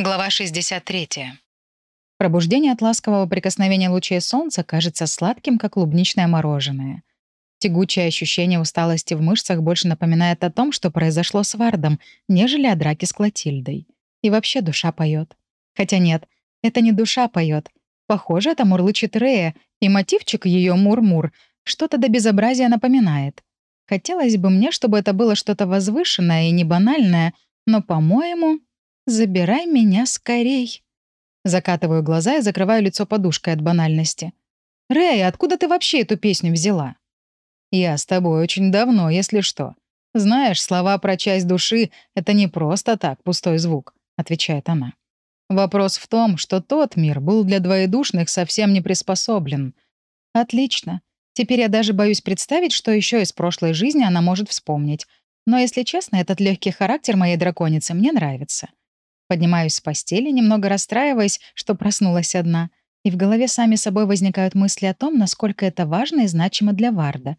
Глава 63. Пробуждение от ласкового прикосновения лучей солнца кажется сладким, как клубничное мороженое. Тягучее ощущение усталости в мышцах больше напоминает о том, что произошло с Вардом, нежели о драке с Клотильдой. И вообще душа поет. Хотя нет, это не душа поет. Похоже, это мурлычет Рея, и мотивчик ее мур-мур что-то до безобразия напоминает. Хотелось бы мне, чтобы это было что-то возвышенное и не банальное, но, по-моему, «Забирай меня скорей». Закатываю глаза и закрываю лицо подушкой от банальности. «Рэй, откуда ты вообще эту песню взяла?» «Я с тобой очень давно, если что. Знаешь, слова про часть души — это не просто так, пустой звук», — отвечает она. «Вопрос в том, что тот мир был для двоедушных совсем не приспособлен». «Отлично. Теперь я даже боюсь представить, что еще из прошлой жизни она может вспомнить. Но, если честно, этот легкий характер моей драконицы мне нравится. Поднимаюсь с постели, немного расстраиваясь, что проснулась одна, и в голове сами собой возникают мысли о том, насколько это важно и значимо для Варда.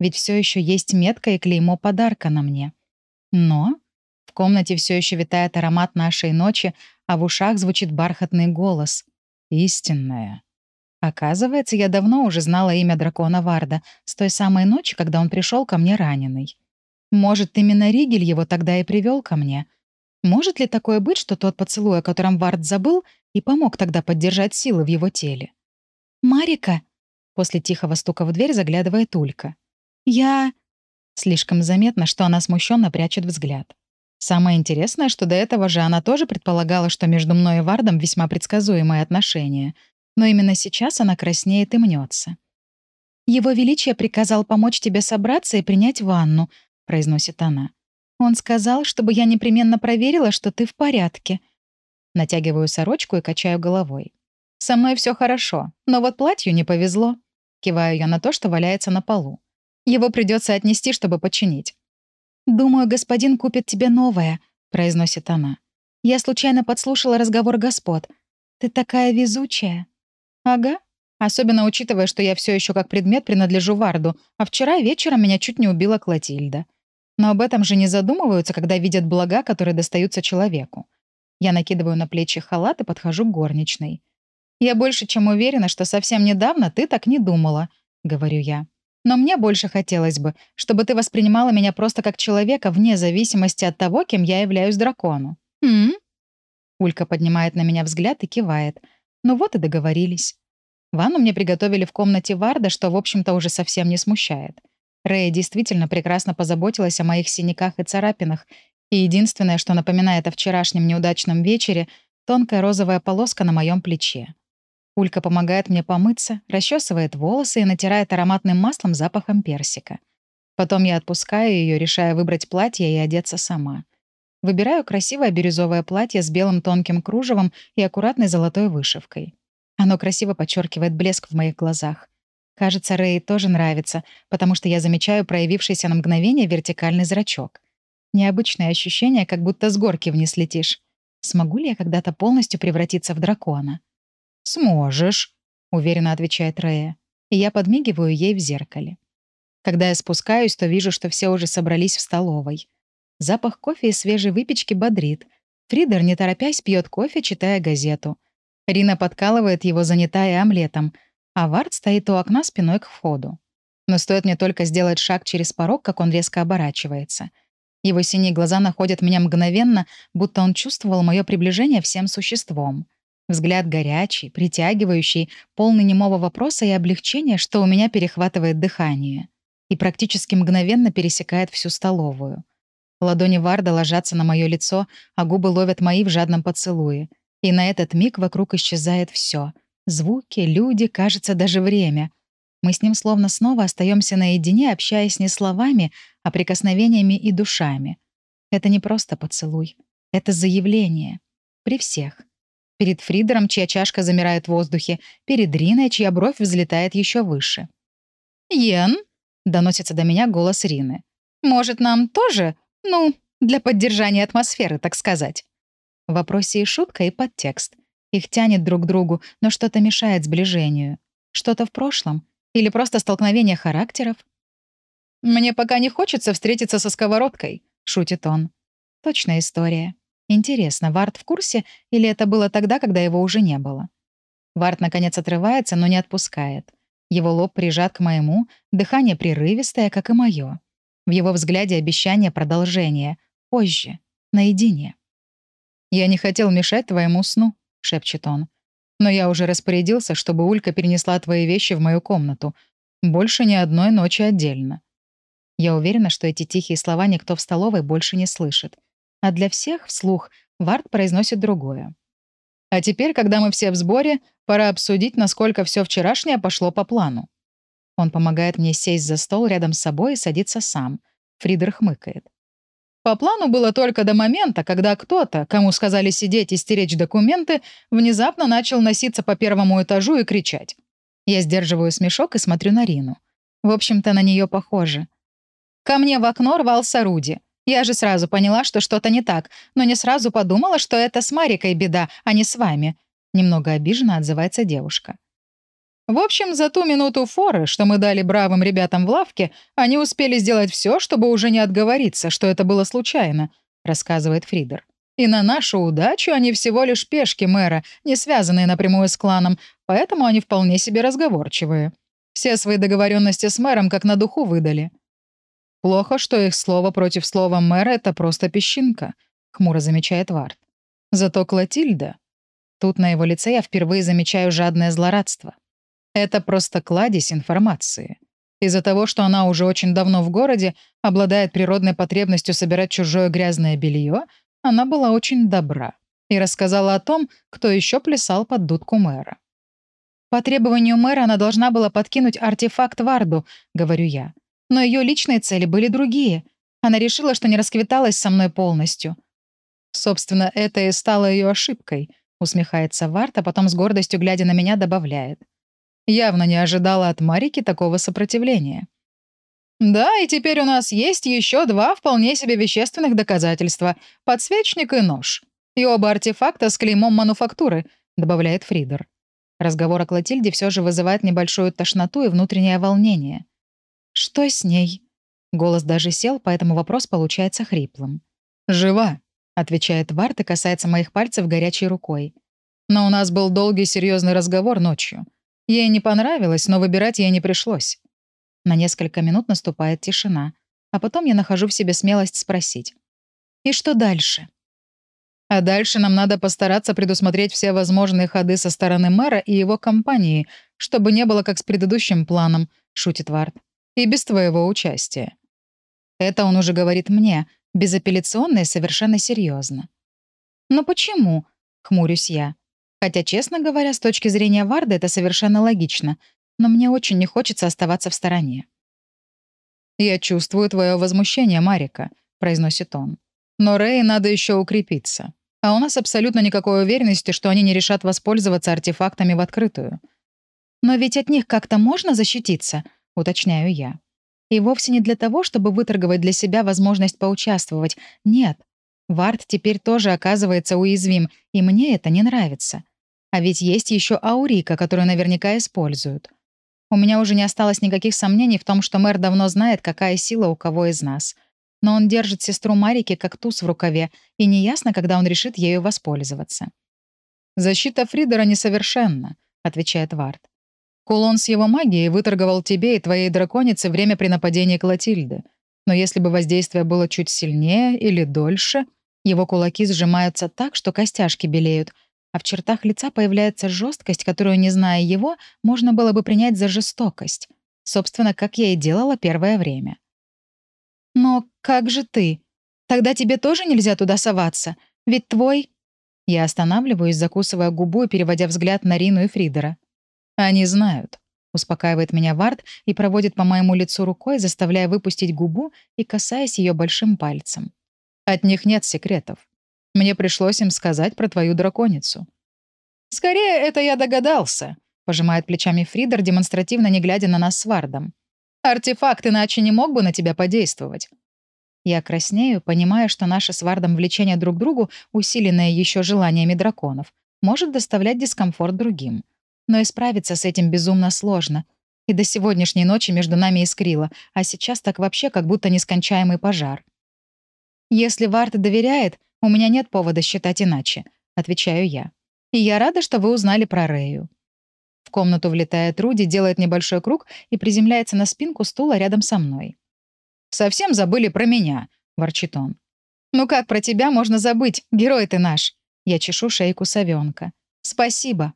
Ведь все еще есть метка и клеймо подарка на мне. Но в комнате все еще витает аромат нашей ночи, а в ушах звучит бархатный голос. «Истинная». Оказывается, я давно уже знала имя дракона Варда, с той самой ночи, когда он пришел ко мне раненый. Может, именно Ригель его тогда и привел ко мне — может ли такое быть, что тот поцелуй, о котором Вард забыл, и помог тогда поддержать силы в его теле? «Марика!» После тихого стука в дверь заглядывает Улька. «Я...» Слишком заметно, что она смущенно прячет взгляд. Самое интересное, что до этого же она тоже предполагала, что между мной и Вардом весьма предсказуемые отношения. Но именно сейчас она краснеет и мнется. «Его Величие приказал помочь тебе собраться и принять ванну», — произносит она. Он сказал, чтобы я непременно проверила, что ты в порядке. Натягиваю сорочку и качаю головой. Со мной все хорошо, но вот платью не повезло. Киваю я на то, что валяется на полу. Его придется отнести, чтобы починить. «Думаю, господин купит тебе новое», — произносит она. «Я случайно подслушала разговор господ. Ты такая везучая». «Ага», Особенно учитывая, что я все еще как предмет принадлежу Варду, а вчера вечером меня чуть не убила Клотильда. Но об этом же не задумываются, когда видят блага, которые достаются человеку. Я накидываю на плечи халат и подхожу к горничной. «Я больше чем уверена, что совсем недавно ты так не думала», — говорю я. «Но мне больше хотелось бы, чтобы ты воспринимала меня просто как человека вне зависимости от того, кем я являюсь дракону». «М?», -м? Улька поднимает на меня взгляд и кивает. «Ну вот и договорились». Ванну мне приготовили в комнате Варда, что, в общем-то, уже совсем не смущает. Рэя действительно прекрасно позаботилась о моих синяках и царапинах, и единственное, что напоминает о вчерашнем неудачном вечере, тонкая розовая полоска на моем плече. Улька помогает мне помыться, расчесывает волосы и натирает ароматным маслом запахом персика. Потом я отпускаю ее, решая выбрать платье и одеться сама. Выбираю красивое бирюзовое платье с белым тонким кружевом и аккуратной золотой вышивкой. Оно красиво подчеркивает блеск в моих глазах. Кажется, Рэй тоже нравится, потому что я замечаю проявившийся на мгновение вертикальный зрачок. Необычное ощущение, как будто с горки вниз летишь. Смогу ли я когда-то полностью превратиться в дракона? «Сможешь», — уверенно отвечает Рэя. И я подмигиваю ей в зеркале. Когда я спускаюсь, то вижу, что все уже собрались в столовой. Запах кофе и свежей выпечки бодрит. Фридер, не торопясь, пьет кофе, читая газету. Рина подкалывает его, занятая омлетом — а Вард стоит у окна спиной к входу. Но стоит мне только сделать шаг через порог, как он резко оборачивается. Его синие глаза находят меня мгновенно, будто он чувствовал мое приближение всем существом. Взгляд горячий, притягивающий, полный немого вопроса и облегчения, что у меня перехватывает дыхание. И практически мгновенно пересекает всю столовую. Ладони Варда ложатся на мое лицо, а губы ловят мои в жадном поцелуе. И на этот миг вокруг исчезает все — Звуки, люди, кажется, даже время. Мы с ним словно снова остаемся наедине, общаясь не словами, а прикосновениями и душами. Это не просто поцелуй. Это заявление. При всех. Перед Фридером, чья чашка замирает в воздухе, перед Риной, чья бровь взлетает еще выше. «Йен», — доносится до меня голос Рины. «Может, нам тоже? Ну, для поддержания атмосферы, так сказать». В вопросе и шутка, и подтекст — их тянет друг к другу, но что-то мешает сближению. Что-то в прошлом? Или просто столкновение характеров? «Мне пока не хочется встретиться со сковородкой», — шутит он. Точная история. Интересно, Варт в курсе или это было тогда, когда его уже не было? Варт, наконец, отрывается, но не отпускает. Его лоб прижат к моему, дыхание прерывистое, как и мое. В его взгляде обещание продолжения. Позже. Наедине. «Я не хотел мешать твоему сну», — шепчет он. «Но я уже распорядился, чтобы Улька перенесла твои вещи в мою комнату. Больше ни одной ночи отдельно». Я уверена, что эти тихие слова никто в столовой больше не слышит. А для всех вслух Вард произносит другое. «А теперь, когда мы все в сборе, пора обсудить, насколько все вчерашнее пошло по плану». Он помогает мне сесть за стол рядом с собой и садится сам. Фридер хмыкает. По плану было только до момента, когда кто-то, кому сказали сидеть и стеречь документы, внезапно начал носиться по первому этажу и кричать. Я сдерживаю смешок и смотрю на Рину. В общем-то, на нее похоже. Ко мне в окно рвался Руди. Я же сразу поняла, что что-то не так, но не сразу подумала, что это с Марикой беда, а не с вами. Немного обиженно отзывается девушка. В общем, за ту минуту форы, что мы дали бравым ребятам в лавке, они успели сделать все, чтобы уже не отговориться, что это было случайно, рассказывает Фридер. И на нашу удачу они всего лишь пешки мэра, не связанные напрямую с кланом, поэтому они вполне себе разговорчивые. Все свои договоренности с мэром как на духу выдали. Плохо, что их слово против слова мэра — это просто песчинка, хмуро замечает Вард. Зато Клотильда... Тут на его лице я впервые замечаю жадное злорадство. Это просто кладезь информации. Из-за того, что она уже очень давно в городе, обладает природной потребностью собирать чужое грязное белье, она была очень добра и рассказала о том, кто еще плясал под дудку мэра. «По требованию мэра она должна была подкинуть артефакт Варду», — говорю я. «Но ее личные цели были другие. Она решила, что не расквиталась со мной полностью». «Собственно, это и стало ее ошибкой», — усмехается Вард, а потом с гордостью, глядя на меня, добавляет. Явно не ожидала от Марики такого сопротивления. «Да, и теперь у нас есть еще два вполне себе вещественных доказательства — подсвечник и нож. И оба артефакта с клеймом мануфактуры», — добавляет Фридер. Разговор о Клотильде все же вызывает небольшую тошноту и внутреннее волнение. «Что с ней?» Голос даже сел, поэтому вопрос получается хриплым. «Жива», — отвечает Варт и касается моих пальцев горячей рукой. «Но у нас был долгий серьезный разговор ночью. Ей не понравилось, но выбирать ей не пришлось. На несколько минут наступает тишина, а потом я нахожу в себе смелость спросить. «И что дальше?» А дальше нам надо постараться предусмотреть все возможные ходы со стороны мэра и его компании, чтобы не было как с предыдущим планом, шутит Вард. И без твоего участия. Это он уже говорит мне, безапелляционно и совершенно серьезно. «Но почему?» — хмурюсь я. Хотя, честно говоря, с точки зрения Варда это совершенно логично, но мне очень не хочется оставаться в стороне. «Я чувствую твое возмущение, Марика», — произносит он. «Но Рэй надо еще укрепиться. А у нас абсолютно никакой уверенности, что они не решат воспользоваться артефактами в открытую». «Но ведь от них как-то можно защититься», — уточняю я. И вовсе не для того, чтобы выторговать для себя возможность поучаствовать. Нет, Вард теперь тоже оказывается уязвим, и мне это не нравится. А ведь есть еще Аурика, которую наверняка используют. У меня уже не осталось никаких сомнений в том, что мэр давно знает, какая сила у кого из нас. Но он держит сестру Марики как туз в рукаве, и неясно, когда он решит ею воспользоваться. «Защита Фридера несовершенна», — отвечает Вард. «Кулон с его магией выторговал тебе и твоей драконице время при нападении Клотильды. Но если бы воздействие было чуть сильнее или дольше, его кулаки сжимаются так, что костяшки белеют, а в чертах лица появляется жесткость, которую, не зная его, можно было бы принять за жестокость. Собственно, как я и делала первое время. «Но как же ты? Тогда тебе тоже нельзя туда соваться? Ведь твой...» Я останавливаюсь, закусывая губу и переводя взгляд на Рину и Фридера. «Они знают», — успокаивает меня Вард и проводит по моему лицу рукой, заставляя выпустить губу и касаясь ее большим пальцем. От них нет секретов. Мне пришлось им сказать про твою драконицу». «Скорее, это я догадался», — пожимает плечами Фридер, демонстративно не глядя на нас с Вардом. «Артефакт иначе не мог бы на тебя подействовать». Я краснею, понимая, что наше с Вардом влечение друг к другу, усиленное еще желаниями драконов, может доставлять дискомфорт другим. Но исправиться с этим безумно сложно. И до сегодняшней ночи между нами искрило, а сейчас так вообще как будто нескончаемый пожар. Если Варт доверяет, У меня нет повода считать иначе», — отвечаю я. «И я рада, что вы узнали про Рэю». В комнату влетает Руди, делает небольшой круг и приземляется на спинку стула рядом со мной. «Совсем забыли про меня», — ворчит он. «Ну как про тебя можно забыть? Герой ты наш!» Я чешу шейку совенка. «Спасибо!»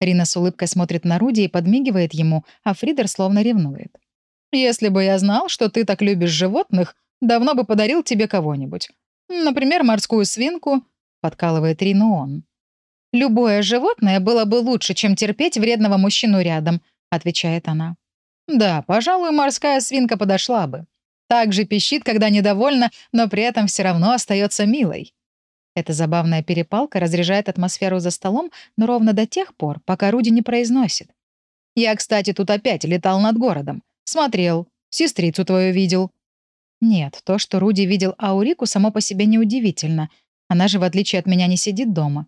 Рина с улыбкой смотрит на Руди и подмигивает ему, а Фридер словно ревнует. «Если бы я знал, что ты так любишь животных, давно бы подарил тебе кого-нибудь. Например, морскую свинку», — подкалывает Рину он. «Любое животное было бы лучше, чем терпеть вредного мужчину рядом», — отвечает она. «Да, пожалуй, морская свинка подошла бы. Так же пищит, когда недовольна, но при этом все равно остается милой». Эта забавная перепалка разряжает атмосферу за столом, но ровно до тех пор, пока Руди не произносит. «Я, кстати, тут опять летал над городом. Смотрел. Сестрицу твою видел». Нет, то, что Руди видел Аурику, само по себе неудивительно. Она же, в отличие от меня, не сидит дома.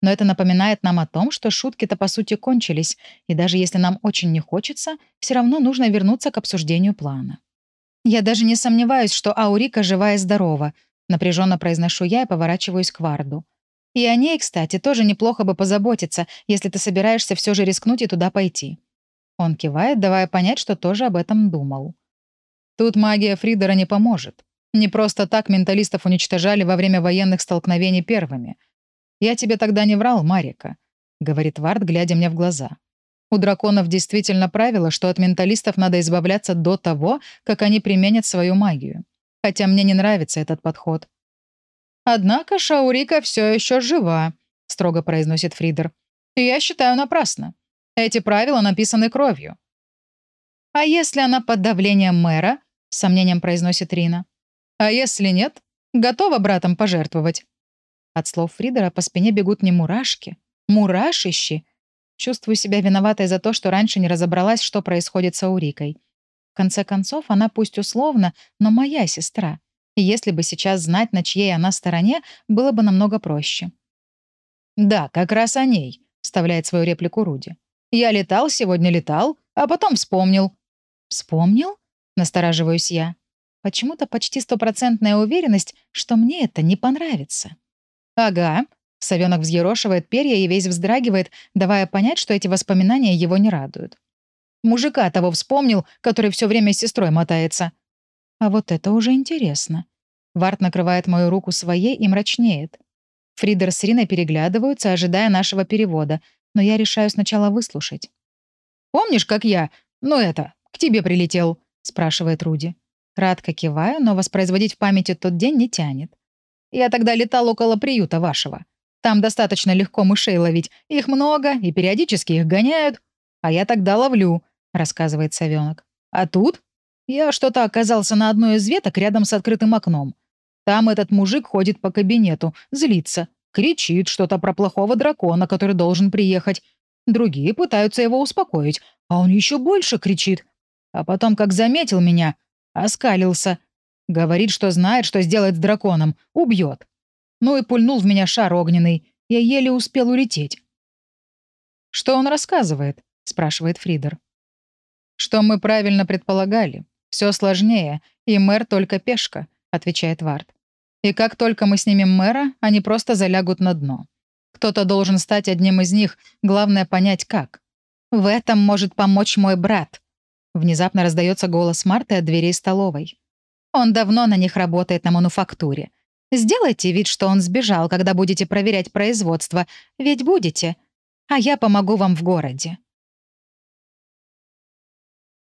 Но это напоминает нам о том, что шутки-то по сути кончились, и даже если нам очень не хочется, все равно нужно вернуться к обсуждению плана. Я даже не сомневаюсь, что Аурика жива и здорова — Напряженно произношу я и поворачиваюсь к Варду. И о ней, кстати, тоже неплохо бы позаботиться, если ты собираешься все же рискнуть и туда пойти. Он кивает, давая понять, что тоже об этом думал. Тут магия Фридера не поможет. Не просто так менталистов уничтожали во время военных столкновений первыми. Я тебе тогда не врал, Марика, — говорит Вард, глядя мне в глаза. У драконов действительно правило, что от менталистов надо избавляться до того, как они применят свою магию хотя мне не нравится этот подход. «Однако Шаурика все еще жива», — строго произносит Фридер. «И я считаю напрасно. Эти правила написаны кровью». «А если она под давлением мэра?» — с сомнением произносит Рина. «А если нет, готова братом пожертвовать». От слов Фридера по спине бегут не мурашки, мурашищи. Чувствую себя виноватой за то, что раньше не разобралась, что происходит с Аурикой конце концов, она пусть условно, но моя сестра. И если бы сейчас знать, на чьей она стороне, было бы намного проще. «Да, как раз о ней», — вставляет свою реплику Руди. «Я летал, сегодня летал, а потом вспомнил». «Вспомнил?» — настораживаюсь я. Почему-то почти стопроцентная уверенность, что мне это не понравится. «Ага», — совенок взъерошивает перья и весь вздрагивает, давая понять, что эти воспоминания его не радуют. Мужика того вспомнил, который все время с сестрой мотается. А вот это уже интересно. Варт накрывает мою руку своей и мрачнеет. Фридер с Риной переглядываются, ожидая нашего перевода, но я решаю сначала выслушать. «Помнишь, как я, ну это, к тебе прилетел?» — спрашивает Руди. Кратко киваю, но воспроизводить в памяти тот день не тянет. «Я тогда летал около приюта вашего. Там достаточно легко мышей ловить. Их много, и периодически их гоняют. А я тогда ловлю. — рассказывает совенок. «А тут я что-то оказался на одной из веток рядом с открытым окном. Там этот мужик ходит по кабинету, злится, кричит что-то про плохого дракона, который должен приехать. Другие пытаются его успокоить, а он еще больше кричит. А потом, как заметил меня, оскалился. Говорит, что знает, что сделает с драконом, убьет. Ну и пульнул в меня шар огненный. Я еле успел улететь. «Что он рассказывает?» — спрашивает Фридер. «Что мы правильно предполагали. Все сложнее, и мэр только пешка», — отвечает Вард. «И как только мы снимем мэра, они просто залягут на дно. Кто-то должен стать одним из них, главное понять, как». «В этом может помочь мой брат», — внезапно раздается голос Марты от дверей столовой. «Он давно на них работает на мануфактуре. Сделайте вид, что он сбежал, когда будете проверять производство, ведь будете. А я помогу вам в городе».